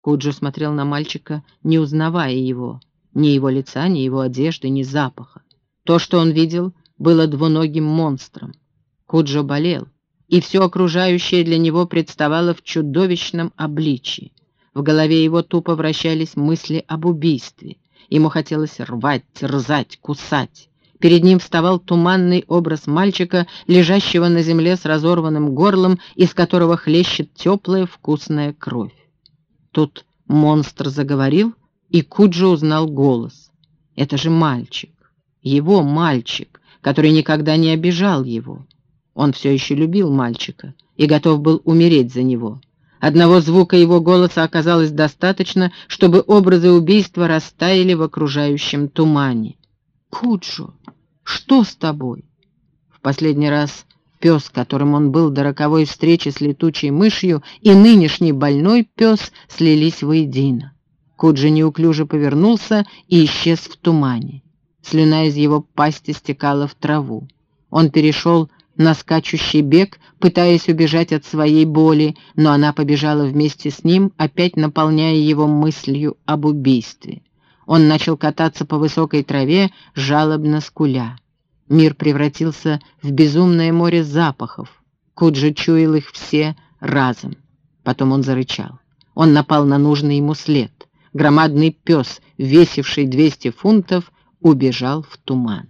Куджо смотрел на мальчика, не узнавая его, ни его лица, ни его одежды, ни запаха. То, что он видел, было двуногим монстром. Куджо болел, и все окружающее для него представало в чудовищном обличии. В голове его тупо вращались мысли об убийстве. Ему хотелось рвать, терзать, кусать. Перед ним вставал туманный образ мальчика, лежащего на земле с разорванным горлом, из которого хлещет теплая вкусная кровь. Тут монстр заговорил, и Куджи узнал голос. Это же мальчик, его мальчик, который никогда не обижал его. Он все еще любил мальчика и готов был умереть за него. Одного звука его голоса оказалось достаточно, чтобы образы убийства растаяли в окружающем тумане. «Куджо, что с тобой?» В последний раз пес, которым он был до роковой встречи с летучей мышью, и нынешний больной пес слились воедино. Куджи неуклюже повернулся и исчез в тумане. Слюна из его пасти стекала в траву. Он перешел на скачущий бег, пытаясь убежать от своей боли, но она побежала вместе с ним, опять наполняя его мыслью об убийстве. Он начал кататься по высокой траве, жалобно скуля. Мир превратился в безумное море запахов. Куджи чуял их все разом. Потом он зарычал. Он напал на нужный ему след. Громадный пес, весивший 200 фунтов, убежал в туман.